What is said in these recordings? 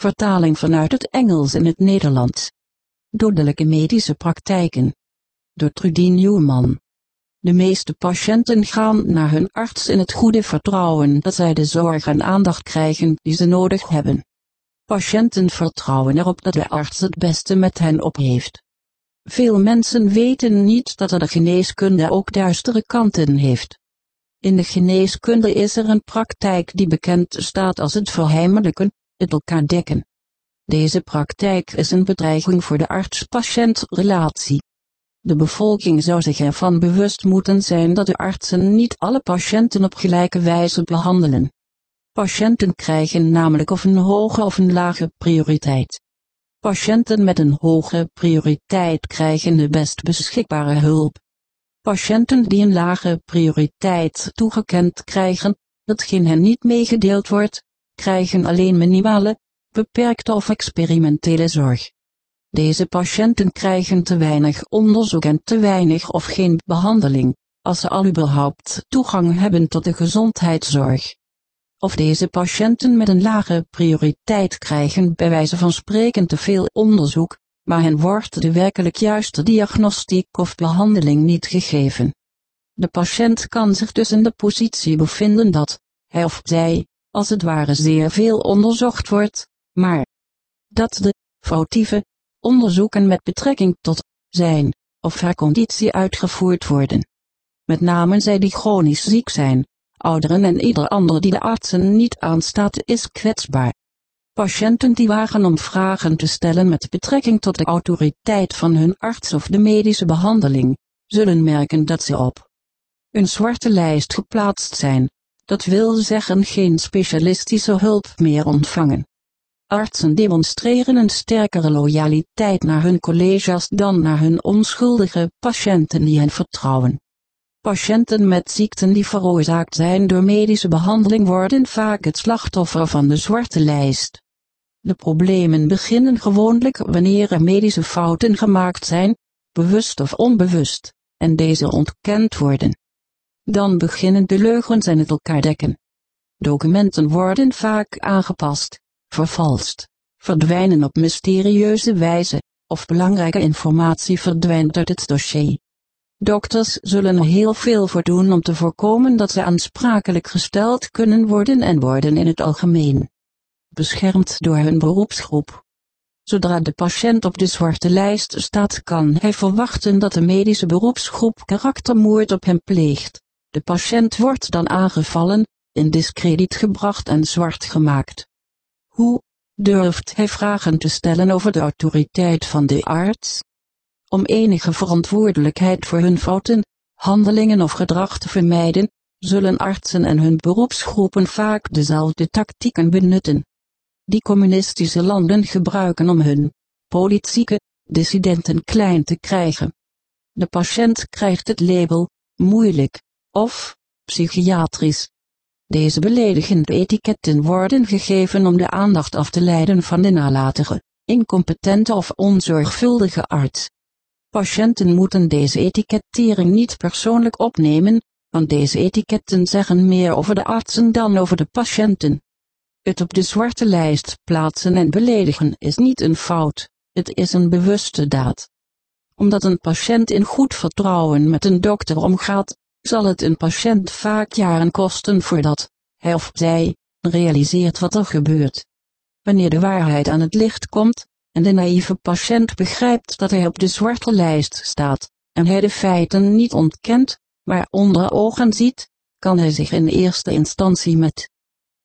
Vertaling vanuit het Engels in het Nederlands. Dodelijke medische praktijken. Door Trudy Newman. De meeste patiënten gaan naar hun arts in het goede vertrouwen dat zij de zorg en aandacht krijgen die ze nodig hebben. Patiënten vertrouwen erop dat de arts het beste met hen op heeft. Veel mensen weten niet dat de geneeskunde ook duistere kanten heeft. In de geneeskunde is er een praktijk die bekend staat als het verheimelijken, het elkaar dekken. Deze praktijk is een bedreiging voor de arts-patiënt-relatie. De bevolking zou zich ervan bewust moeten zijn dat de artsen niet alle patiënten op gelijke wijze behandelen. Patiënten krijgen namelijk of een hoge of een lage prioriteit. Patiënten met een hoge prioriteit krijgen de best beschikbare hulp. Patiënten die een lage prioriteit toegekend krijgen, datgene hen niet meegedeeld wordt, krijgen alleen minimale, beperkte of experimentele zorg. Deze patiënten krijgen te weinig onderzoek en te weinig of geen behandeling, als ze al überhaupt toegang hebben tot de gezondheidszorg. Of deze patiënten met een lage prioriteit krijgen bij wijze van spreken te veel onderzoek, maar hen wordt de werkelijk juiste diagnostiek of behandeling niet gegeven. De patiënt kan zich dus in de positie bevinden dat, hij of zij, als het ware zeer veel onderzocht wordt, maar dat de foutieve onderzoeken met betrekking tot zijn of haar conditie uitgevoerd worden. Met name zij die chronisch ziek zijn, ouderen en ieder ander die de artsen niet aanstaat is kwetsbaar. Patiënten die wagen om vragen te stellen met betrekking tot de autoriteit van hun arts of de medische behandeling, zullen merken dat ze op een zwarte lijst geplaatst zijn, dat wil zeggen geen specialistische hulp meer ontvangen. Artsen demonstreren een sterkere loyaliteit naar hun collega's dan naar hun onschuldige patiënten die hen vertrouwen. Patiënten met ziekten die veroorzaakt zijn door medische behandeling worden vaak het slachtoffer van de zwarte lijst. De problemen beginnen gewoonlijk wanneer er medische fouten gemaakt zijn, bewust of onbewust, en deze ontkend worden. Dan beginnen de leugens en het elkaar dekken. Documenten worden vaak aangepast, vervalst, verdwijnen op mysterieuze wijze, of belangrijke informatie verdwijnt uit het dossier. Dokters zullen er heel veel voor doen om te voorkomen dat ze aansprakelijk gesteld kunnen worden en worden in het algemeen beschermd door hun beroepsgroep. Zodra de patiënt op de zwarte lijst staat kan hij verwachten dat de medische beroepsgroep karaktermoord op hem pleegt. De patiënt wordt dan aangevallen, in discrediet gebracht en zwart gemaakt. Hoe durft hij vragen te stellen over de autoriteit van de arts? Om enige verantwoordelijkheid voor hun fouten, handelingen of gedrag te vermijden, zullen artsen en hun beroepsgroepen vaak dezelfde tactieken benutten. Die communistische landen gebruiken om hun politieke dissidenten klein te krijgen. De patiënt krijgt het label moeilijk of psychiatrisch. Deze beledigende etiketten worden gegeven om de aandacht af te leiden van de nalatige, incompetente of onzorgvuldige arts. Patiënten moeten deze etikettering niet persoonlijk opnemen, want deze etiketten zeggen meer over de artsen dan over de patiënten. Het op de zwarte lijst plaatsen en beledigen is niet een fout, het is een bewuste daad. Omdat een patiënt in goed vertrouwen met een dokter omgaat, zal het een patiënt vaak jaren kosten voordat hij of zij realiseert wat er gebeurt. Wanneer de waarheid aan het licht komt, en de naïeve patiënt begrijpt dat hij op de zwarte lijst staat, en hij de feiten niet ontkent, maar onder ogen ziet, kan hij zich in eerste instantie met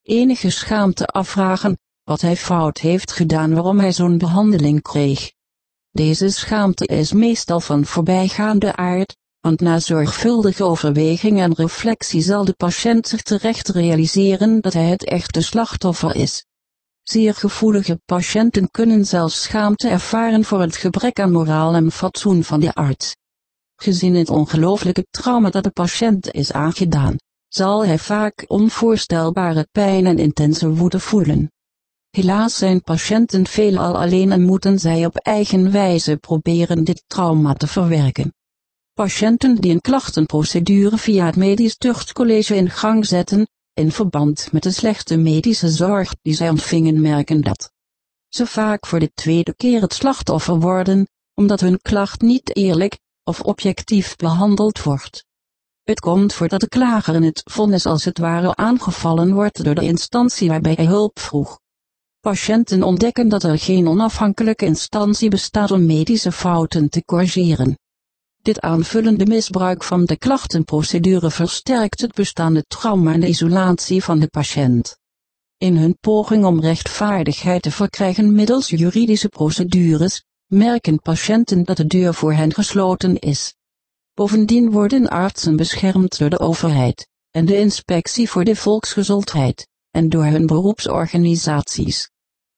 enige schaamte afvragen, wat hij fout heeft gedaan waarom hij zo'n behandeling kreeg. Deze schaamte is meestal van voorbijgaande aard, want na zorgvuldige overweging en reflectie zal de patiënt zich terecht realiseren dat hij het echte slachtoffer is. Zeer gevoelige patiënten kunnen zelfs schaamte ervaren voor het gebrek aan moraal en fatsoen van de arts. Gezien het ongelooflijke trauma dat de patiënt is aangedaan, zal hij vaak onvoorstelbare pijn en intense woede voelen. Helaas zijn patiënten veelal alleen en moeten zij op eigen wijze proberen dit trauma te verwerken. Patiënten die een klachtenprocedure via het medisch tuchtcollege in gang zetten, in verband met de slechte medische zorg die zij ontvingen merken dat ze vaak voor de tweede keer het slachtoffer worden, omdat hun klacht niet eerlijk of objectief behandeld wordt. Het komt voor dat de klager in het vonnis als het ware aangevallen wordt door de instantie waarbij hij hulp vroeg. Patiënten ontdekken dat er geen onafhankelijke instantie bestaat om medische fouten te corrigeren. Dit aanvullende misbruik van de klachtenprocedure versterkt het bestaande trauma en de isolatie van de patiënt. In hun poging om rechtvaardigheid te verkrijgen middels juridische procedures, merken patiënten dat de deur voor hen gesloten is. Bovendien worden artsen beschermd door de overheid en de inspectie voor de volksgezondheid en door hun beroepsorganisaties.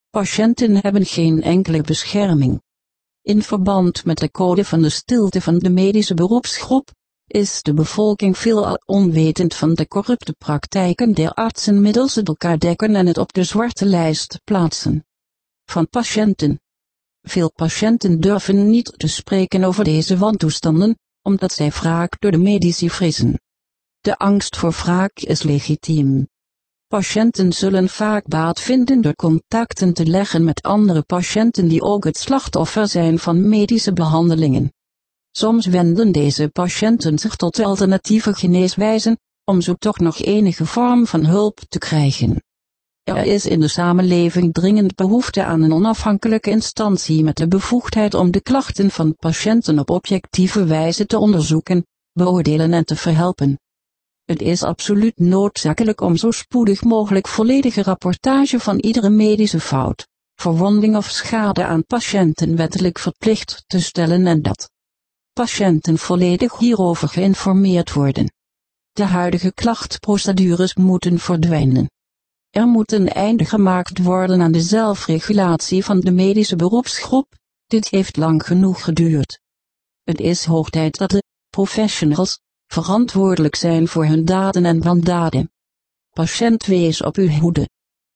Patiënten hebben geen enkele bescherming. In verband met de code van de stilte van de medische beroepsgroep, is de bevolking veelal onwetend van de corrupte praktijken der artsen middels het elkaar dekken en het op de zwarte lijst plaatsen. Van patiënten. Veel patiënten durven niet te spreken over deze wantoestanden, omdat zij wraak door de medici vrezen. De angst voor wraak is legitiem. Patiënten zullen vaak baat vinden door contacten te leggen met andere patiënten die ook het slachtoffer zijn van medische behandelingen. Soms wenden deze patiënten zich tot alternatieve geneeswijzen, om zo toch nog enige vorm van hulp te krijgen. Er is in de samenleving dringend behoefte aan een onafhankelijke instantie met de bevoegdheid om de klachten van patiënten op objectieve wijze te onderzoeken, beoordelen en te verhelpen. Het is absoluut noodzakelijk om zo spoedig mogelijk volledige rapportage van iedere medische fout, verwonding of schade aan patiënten wettelijk verplicht te stellen en dat patiënten volledig hierover geïnformeerd worden. De huidige klachtprocedures moeten verdwijnen. Er moet een einde gemaakt worden aan de zelfregulatie van de medische beroepsgroep, dit heeft lang genoeg geduurd. Het is hoog tijd dat de professionals verantwoordelijk zijn voor hun daden en wandaden. Patiënt wees op uw hoede.